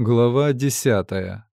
Глава десятая.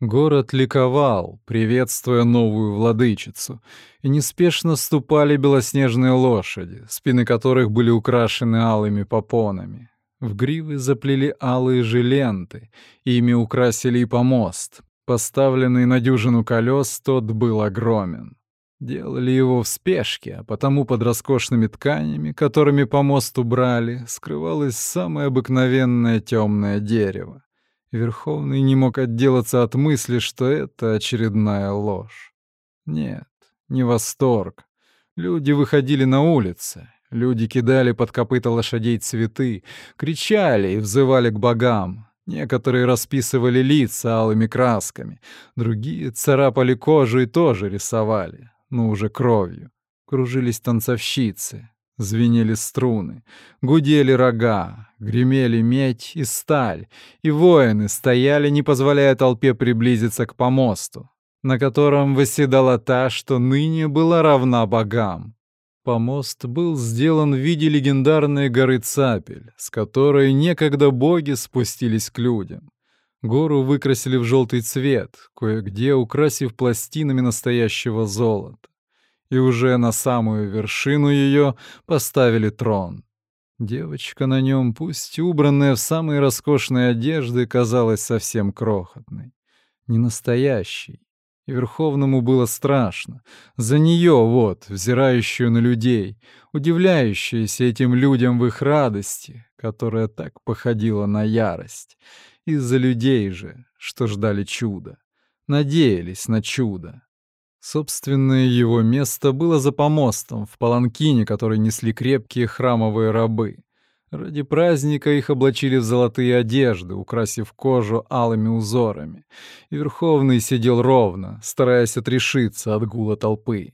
Город ликовал, приветствуя новую владычицу, и неспешно ступали белоснежные лошади, спины которых были украшены алыми попонами. В гривы заплели алые же ленты, ими украсили и помост. Поставленный на дюжину колес, тот был огромен. Делали его в спешке, а потому под роскошными тканями, которыми помост убрали, скрывалось самое обыкновенное темное дерево. Верховный не мог отделаться от мысли, что это очередная ложь. Нет, не восторг. Люди выходили на улицы, люди кидали под копыта лошадей цветы, кричали и взывали к богам. Некоторые расписывали лица алыми красками, другие царапали кожу и тоже рисовали но уже кровью. Кружились танцовщицы, звенели струны, гудели рога, гремели медь и сталь, и воины стояли, не позволяя толпе приблизиться к помосту, на котором восседала та, что ныне была равна богам. Помост был сделан в виде легендарной горы Цапель, с которой некогда боги спустились к людям. Гору выкрасили в желтый цвет, кое-где украсив пластинами настоящего золота. И уже на самую вершину ее поставили трон. Девочка на нем, пусть убранная в самые роскошные одежды, казалась совсем крохотной. Не настоящей. И Верховному было страшно. За нее вот, взирающую на людей, удивляющуюся этим людям в их радости, которая так походила на ярость. Из-за людей же, что ждали чуда. Надеялись на чудо. Собственное его место было за помостом, в паланкине, который несли крепкие храмовые рабы. Ради праздника их облачили в золотые одежды, украсив кожу алыми узорами. И Верховный сидел ровно, стараясь отрешиться от гула толпы,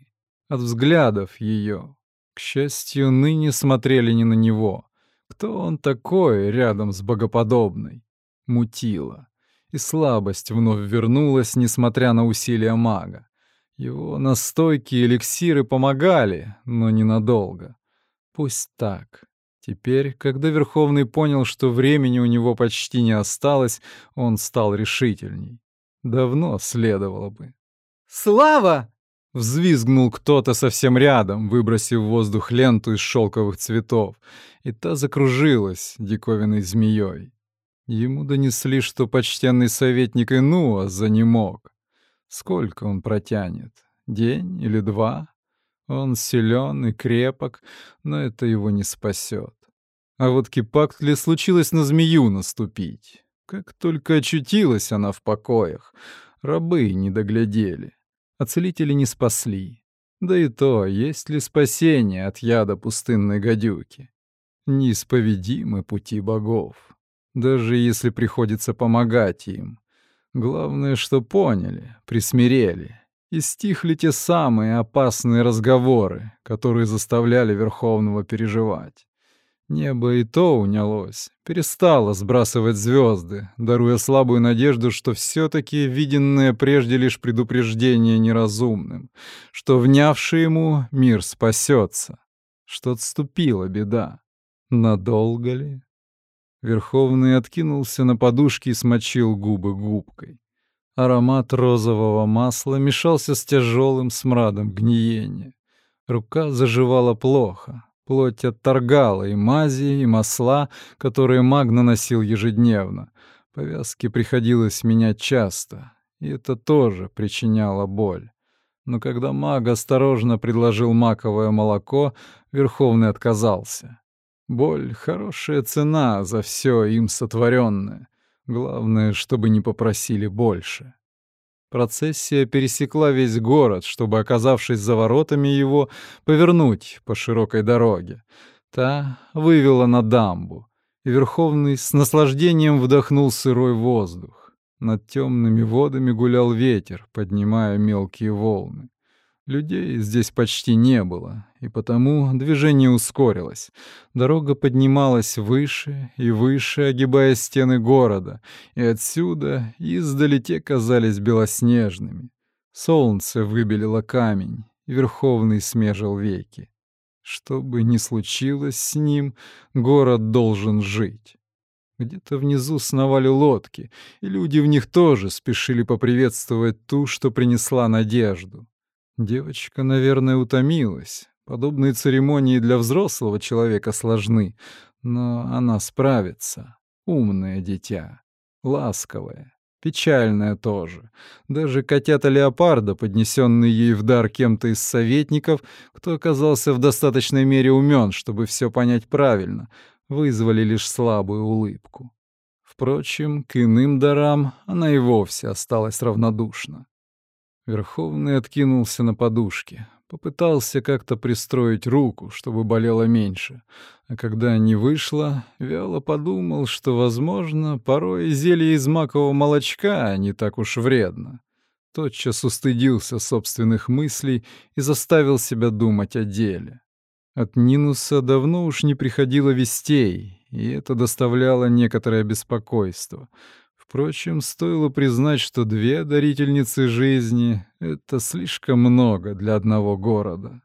от взглядов ее. К счастью, ныне смотрели не на него. Кто он такой рядом с богоподобной? мутило, и слабость вновь вернулась, несмотря на усилия мага. Его настойки и эликсиры помогали, но ненадолго. Пусть так. Теперь, когда Верховный понял, что времени у него почти не осталось, он стал решительней. Давно следовало бы. «Слава!» — взвизгнул кто-то совсем рядом, выбросив в воздух ленту из шелковых цветов, и та закружилась диковинной змеей. Ему донесли, что почтенный советник Инуа занемог. Сколько он протянет? День или два? Он силен и крепок, но это его не спасет. А вот Кипактли случилось на змею наступить. Как только очутилась она в покоях, рабы не доглядели, а целители не спасли. Да и то, есть ли спасение от яда пустынной гадюки? Неисповедимы пути богов даже если приходится помогать им. Главное, что поняли, присмирели. И стихли те самые опасные разговоры, которые заставляли Верховного переживать. Небо и то унялось, перестало сбрасывать звезды, даруя слабую надежду, что все таки виденное прежде лишь предупреждение неразумным, что внявший ему мир спасется, что отступила беда. Надолго ли? Верховный откинулся на подушке и смочил губы губкой. Аромат розового масла мешался с тяжелым смрадом гниения. Рука заживала плохо. Плоть отторгала и мази, и масла, которые маг наносил ежедневно. Повязки приходилось менять часто, и это тоже причиняло боль. Но когда маг осторожно предложил маковое молоко, Верховный отказался. Боль — хорошая цена за все им сотворенное. Главное, чтобы не попросили больше. Процессия пересекла весь город, чтобы, оказавшись за воротами его, повернуть по широкой дороге. Та вывела на дамбу, и Верховный с наслаждением вдохнул сырой воздух. Над темными водами гулял ветер, поднимая мелкие волны. Людей здесь почти не было, и потому движение ускорилось. Дорога поднималась выше и выше, огибая стены города, и отсюда издали те казались белоснежными. Солнце выбелило камень, и Верховный смежил веки. Что бы ни случилось с ним, город должен жить. Где-то внизу сновали лодки, и люди в них тоже спешили поприветствовать ту, что принесла надежду. Девочка, наверное, утомилась. Подобные церемонии для взрослого человека сложны, но она справится. Умное дитя, ласковое, печальное тоже. Даже котята-леопарда, поднесенные ей в дар кем-то из советников, кто оказался в достаточной мере умен, чтобы все понять правильно, вызвали лишь слабую улыбку. Впрочем, к иным дарам она и вовсе осталась равнодушна. Верховный откинулся на подушке, попытался как-то пристроить руку, чтобы болело меньше, а когда не вышло, вяло подумал, что, возможно, порой зелье из макового молочка не так уж вредно. Тотчас устыдился собственных мыслей и заставил себя думать о деле. От Нинуса давно уж не приходило вестей, и это доставляло некоторое беспокойство. Впрочем, стоило признать, что две дарительницы жизни — это слишком много для одного города.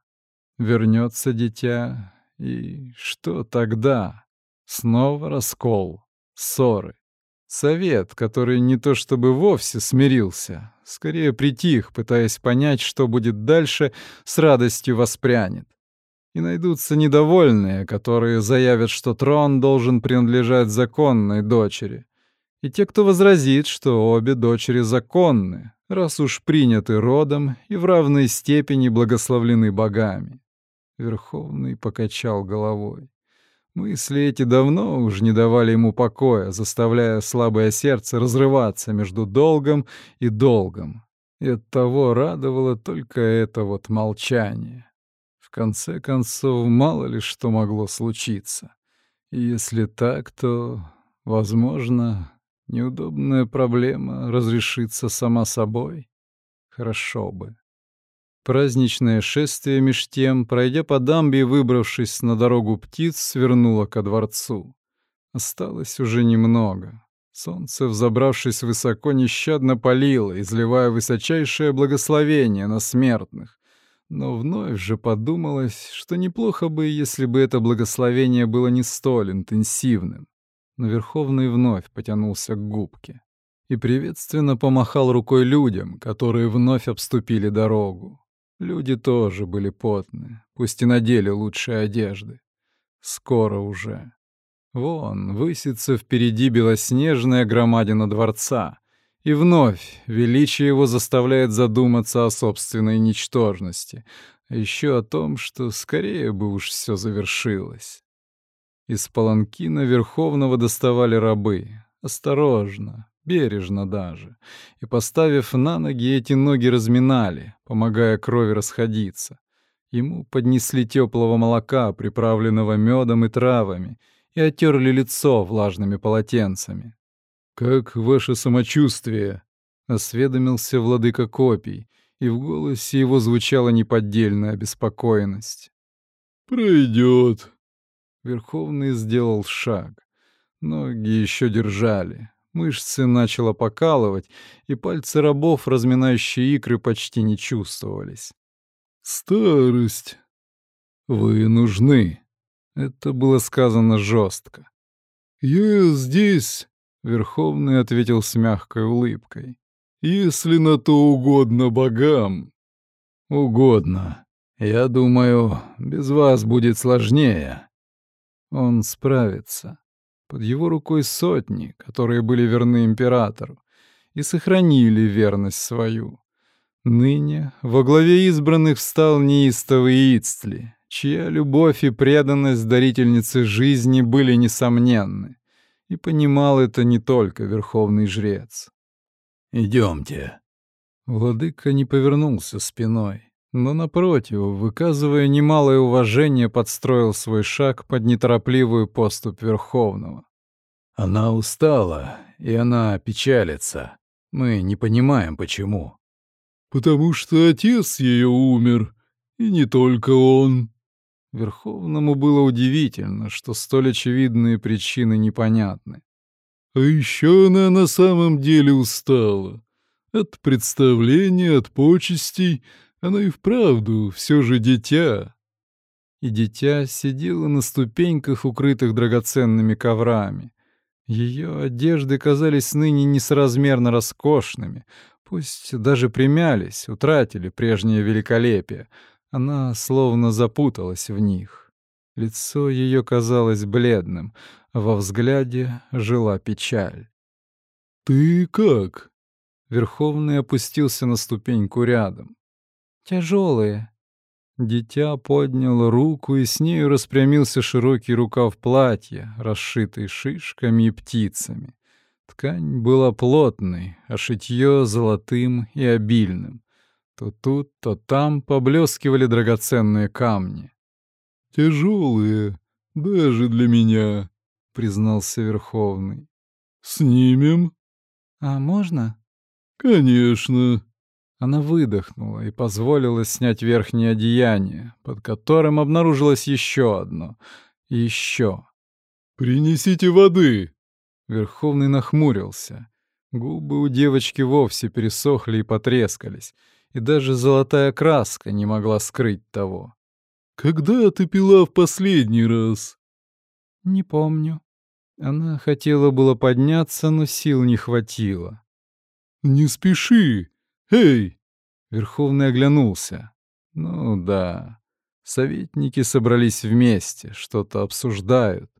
Вернется дитя, и что тогда? Снова раскол, ссоры. Совет, который не то чтобы вовсе смирился, скорее притих, пытаясь понять, что будет дальше, с радостью воспрянет. И найдутся недовольные, которые заявят, что трон должен принадлежать законной дочери. И те, кто возразит, что обе дочери законны, раз уж приняты родом и в равной степени благословлены богами. Верховный покачал головой. Мысли эти давно уж не давали ему покоя, заставляя слабое сердце разрываться между долгом и долгом. И оттого радовало только это вот молчание конце концов, мало ли что могло случиться. И если так, то, возможно, неудобная проблема разрешится сама собой. Хорошо бы. Праздничное шествие меж тем, пройдя по дамбе и выбравшись на дорогу птиц, свернуло ко дворцу. Осталось уже немного. Солнце, взобравшись высоко, нещадно палило, изливая высочайшее благословение на смертных, но вновь же подумалось, что неплохо бы, если бы это благословение было не столь интенсивным. Но Верховный вновь потянулся к губке и приветственно помахал рукой людям, которые вновь обступили дорогу. Люди тоже были потны, пусть и надели лучшие одежды. Скоро уже. Вон, высится впереди белоснежная громадина дворца, и вновь величие его заставляет задуматься о собственной ничтожности, а еще о том, что скорее бы уж все завершилось. Из паланкина Верховного доставали рабы, осторожно, бережно даже, и, поставив на ноги, эти ноги разминали, помогая крови расходиться. Ему поднесли теплого молока, приправленного медом и травами, и оттерли лицо влажными полотенцами. «Как ваше самочувствие?» — осведомился владыка копий, и в голосе его звучала неподдельная обеспокоенность. «Пройдет». Верховный сделал шаг. Ноги еще держали. Мышцы начало покалывать, и пальцы рабов, разминающие икры, почти не чувствовались. «Старость. Вы нужны». Это было сказано жестко. «Я здесь Верховный ответил с мягкой улыбкой. «Если на то угодно богам». «Угодно. Я думаю, без вас будет сложнее». Он справится. Под его рукой сотни, которые были верны императору и сохранили верность свою. Ныне во главе избранных встал неистовый Ицтли, чья любовь и преданность дарительницы жизни были несомненны. И понимал это не только верховный жрец. «Идемте». Владыка не повернулся спиной, но, напротив, выказывая немалое уважение, подстроил свой шаг под неторопливую поступь Верховного. «Она устала, и она печалится. Мы не понимаем, почему». «Потому что отец ее умер, и не только он», Верховному было удивительно, что столь очевидные причины непонятны. А еще она на самом деле устала. От представления, от почестей она и вправду все же дитя. И дитя сидело на ступеньках, укрытых драгоценными коврами. Ее одежды казались ныне несоразмерно роскошными, пусть даже примялись, утратили прежнее великолепие. Она словно запуталась в них. Лицо ее казалось бледным, а во взгляде жила печаль. «Ты как?» Верховный опустился на ступеньку рядом. «Тяжелые», Дитя подняло руку, и с нею распрямился широкий рукав платья, расшитый шишками и птицами. Ткань была плотной, а шитье — золотым и обильным. То тут, то там поблескивали драгоценные камни. «Тяжелые, даже для меня», — признался Верховный. «Снимем?» «А можно?» «Конечно», она выдохнула и позволила снять верхнее одеяние, под которым обнаружилось еще одно. И еще. «Принесите воды!» Верховный нахмурился. Губы у девочки вовсе пересохли и потрескались, и даже золотая краска не могла скрыть того. «Когда ты пила в последний раз?» «Не помню». Она хотела было подняться, но сил не хватило. «Не спеши. «Эй!» Верховный оглянулся. «Ну да, советники собрались вместе, что-то обсуждают.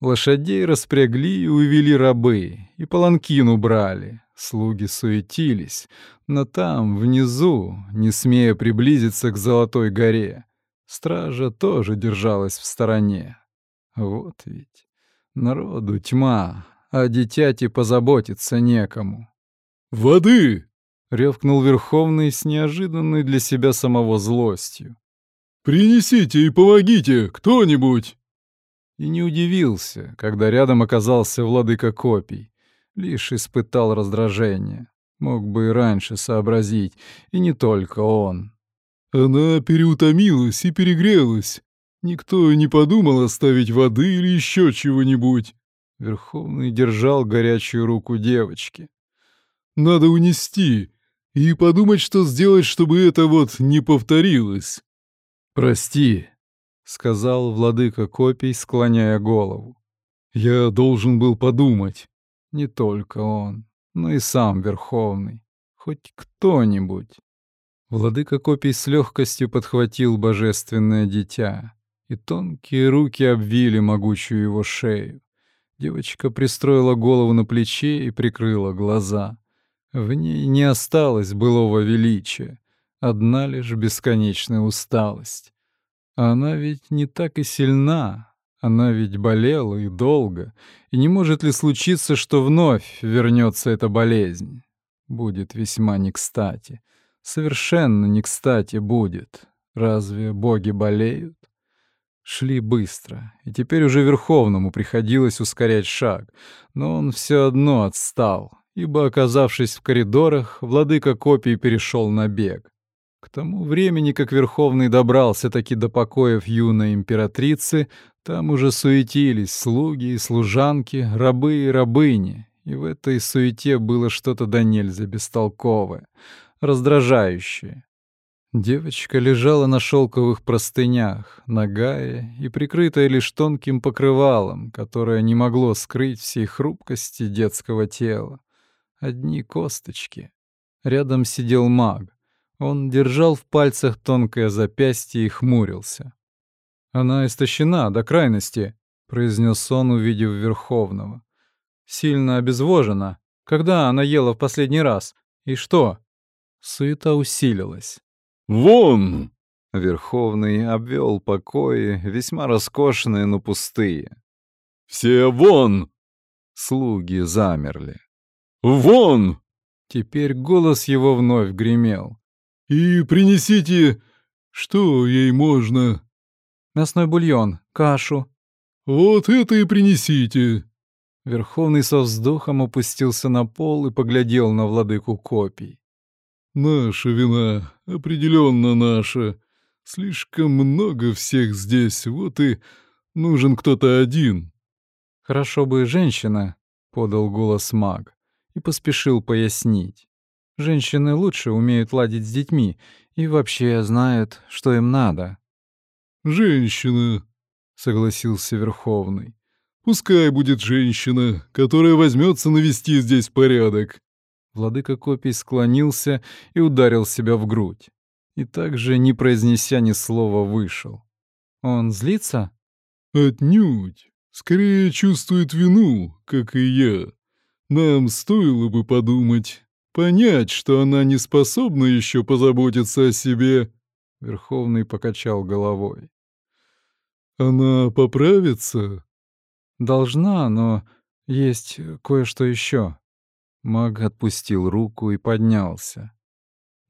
Лошадей распрягли и увели рабы, и паланкин убрали. Слуги суетились, но там, внизу, не смея приблизиться к Золотой горе, стража тоже держалась в стороне. Вот ведь народу тьма, а дитяти позаботиться некому. «Воды!» — рявкнул Верховный с неожиданной для себя самого злостью. «Принесите и помогите, кто-нибудь!» И не удивился, когда рядом оказался владыка копий. Лишь испытал раздражение. Мог бы и раньше сообразить, и не только он. Она переутомилась и перегрелась. Никто не подумал оставить воды или еще чего-нибудь. Верховный держал горячую руку девочки. «Надо унести, и подумать, что сделать, чтобы это вот не повторилось. «Прости», — сказал владыка копий, склоняя голову. «Я должен был подумать». Не только он, но и сам Верховный. Хоть кто-нибудь. Владыка копий с легкостью подхватил божественное дитя, и тонкие руки обвили могучую его шею. Девочка пристроила голову на плече и прикрыла глаза. В ней не осталось былого величия, одна лишь бесконечная усталость. Она ведь не так и сильна, она ведь болела и долго, и не может ли случиться, что вновь вернется эта болезнь? Будет весьма не кстати. Совершенно не кстати будет. Разве боги болеют? Шли быстро, и теперь уже Верховному приходилось ускорять шаг, но он все одно отстал, ибо, оказавшись в коридорах, владыка копий перешел на бег. К тому времени, как Верховный добрался таки до покоев юной императрицы, там уже суетились слуги и служанки, рабы и рабыни, и в этой суете было что-то до нельзя бестолковое, раздражающее. Девочка лежала на шелковых простынях, нагая и прикрытая лишь тонким покрывалом, которое не могло скрыть всей хрупкости детского тела одни косточки. Рядом сидел маг. Он держал в пальцах тонкое запястье и хмурился. «Она истощена до крайности», — произнес он, увидев Верховного. «Сильно обезвожена. Когда она ела в последний раз? И что?» Суета усилилась. «Вон!» Верховный обвел покои, весьма роскошные, но пустые. «Все вон!» Слуги замерли. «Вон!» Теперь голос его вновь гремел. «И принесите... Что ей можно?» «Мясной бульон, кашу». «Вот это и принесите!» Верховный со вздохом опустился на пол и поглядел на владыку копий. «Наша вина, определенно наша. Слишком много всех здесь, вот и нужен кто-то один». «Хорошо бы женщина», — подал голос маг и поспешил пояснить. Женщины лучше умеют ладить с детьми и вообще знают, что им надо. «Женщина», — согласился Верховный. Пускай будет женщина, которая возьмется навести здесь порядок. Владыка копий склонился и ударил себя в грудь. И также, не произнеся ни слова, вышел. Он злится? Отнюдь. Скорее чувствует вину, как и я. Нам стоило бы подумать, понять, что она не способна еще позаботиться о себе. Верховный покачал головой. Она поправится? Должна, но есть кое-что еще. Маг отпустил руку и поднялся.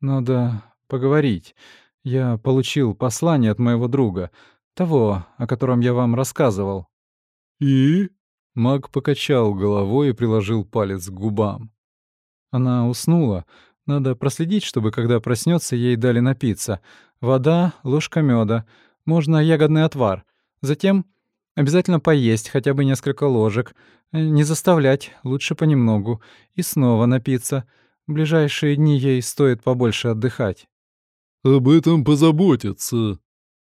Надо поговорить. Я получил послание от моего друга, того, о котором я вам рассказывал. И? Маг покачал головой и приложил палец к губам. Она уснула. Надо проследить, чтобы, когда проснется, ей дали напиться. Вода, ложка меда, можно ягодный отвар. Затем Обязательно поесть хотя бы несколько ложек. Э, не заставлять, лучше понемногу. И снова напиться. В ближайшие дни ей стоит побольше отдыхать. «Об этом позаботятся».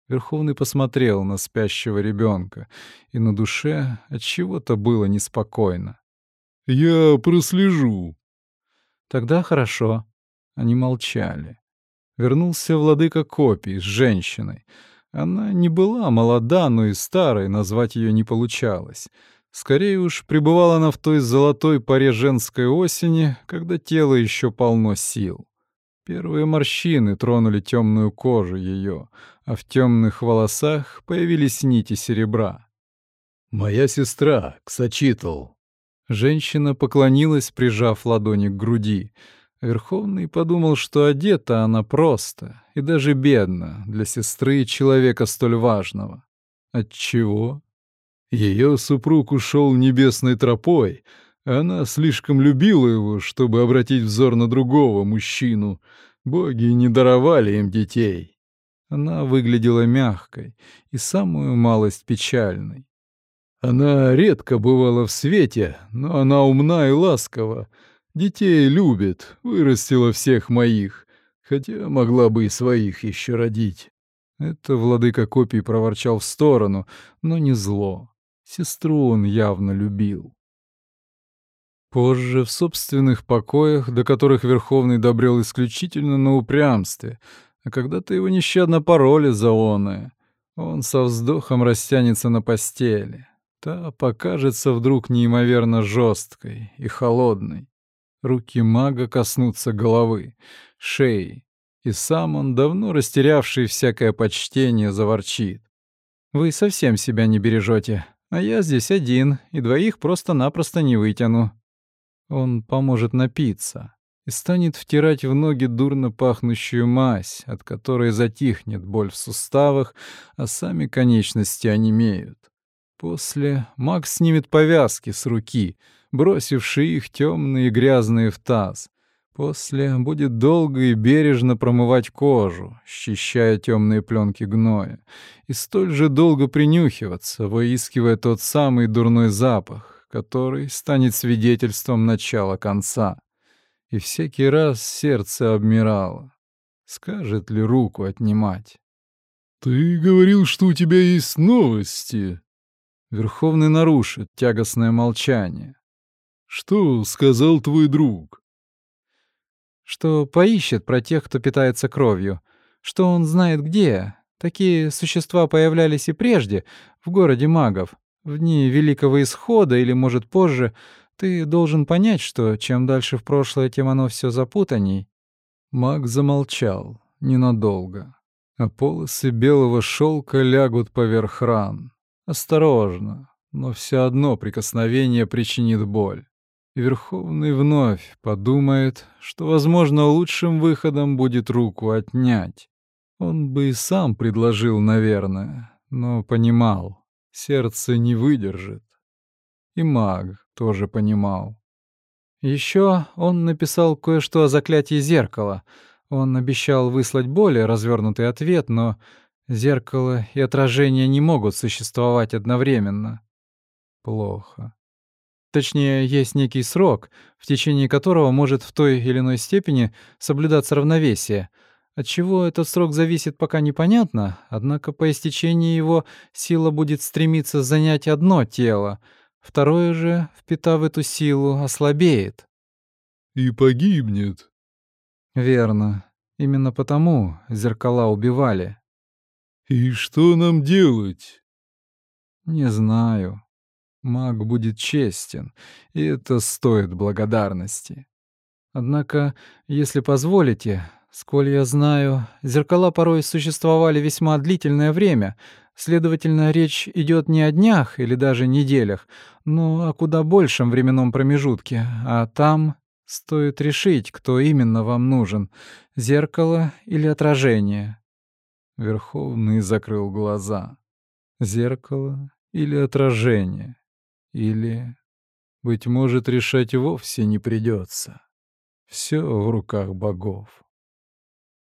Верховный посмотрел на спящего ребенка, и на душе от чего-то было неспокойно. «Я прослежу». «Тогда хорошо». Они молчали. Вернулся владыка копий с женщиной. Она не была молода, но и старой назвать ее не получалось. Скорее уж, пребывала она в той золотой паре женской осени, когда тело еще полно сил. Первые морщины тронули темную кожу ее, а в темных волосах появились нити серебра. «Моя сестра, Ксачитл». Женщина поклонилась, прижав ладони к груди — Верховный подумал, что одета она просто и даже бедно для сестры человека столь важного. Отчего? Ее супруг ушел небесной тропой, она слишком любила его, чтобы обратить взор на другого мужчину. Боги не даровали им детей. Она выглядела мягкой и самую малость печальной. Она редко бывала в свете, но она умна и ласкова, Детей любит, вырастила всех моих, хотя могла бы и своих еще родить. Это владыка копий проворчал в сторону, но не зло. Сестру он явно любил. Позже, в собственных покоях, до которых Верховный добрел исключительно на упрямстве, а когда-то его нещадно пароли за оное, он со вздохом растянется на постели. Та покажется вдруг неимоверно жесткой и холодной. Руки мага коснутся головы, шеи, и сам он, давно растерявший всякое почтение, заворчит. «Вы совсем себя не бережете, а я здесь один, и двоих просто-напросто не вытяну». Он поможет напиться и станет втирать в ноги дурно пахнущую мазь, от которой затихнет боль в суставах, а сами конечности онемеют. После маг снимет повязки с руки — бросивший их темные и грязные в таз. После будет долго и бережно промывать кожу, счищая темные пленки гноя, и столь же долго принюхиваться, выискивая тот самый дурной запах, который станет свидетельством начала конца. И всякий раз сердце обмирало. Скажет ли руку отнимать? «Ты говорил, что у тебя есть новости», Верховный нарушит тягостное молчание. «Что сказал твой друг?» «Что поищет про тех, кто питается кровью. Что он знает где. Такие существа появлялись и прежде, в городе магов. В дни Великого Исхода или, может, позже. Ты должен понять, что чем дальше в прошлое, тем оно все запутанней». Маг замолчал ненадолго, а полосы белого шелка лягут поверх ран. Осторожно, но все одно прикосновение причинит боль. Верховный вновь подумает, что, возможно, лучшим выходом будет руку отнять. Он бы и сам предложил, наверное, но понимал, сердце не выдержит. И маг тоже понимал. Еще он написал кое-что о заклятии зеркала. Он обещал выслать более развернутый ответ, но зеркало и отражение не могут существовать одновременно. Плохо. Точнее, есть некий срок, в течение которого может в той или иной степени соблюдаться равновесие. От чего этот срок зависит, пока непонятно, однако по истечении его сила будет стремиться занять одно тело, Второе же, впитав эту силу, ослабеет. И погибнет. Верно. Именно потому зеркала убивали. И что нам делать? Не знаю. Маг будет честен, и это стоит благодарности. Однако, если позволите, сколь я знаю, зеркала порой существовали весьма длительное время, следовательно, речь идет не о днях или даже неделях, но о куда большем временном промежутке, а там стоит решить, кто именно вам нужен — зеркало или отражение. Верховный закрыл глаза. Зеркало или отражение? Или, быть может, решать вовсе не придется. Все в руках богов.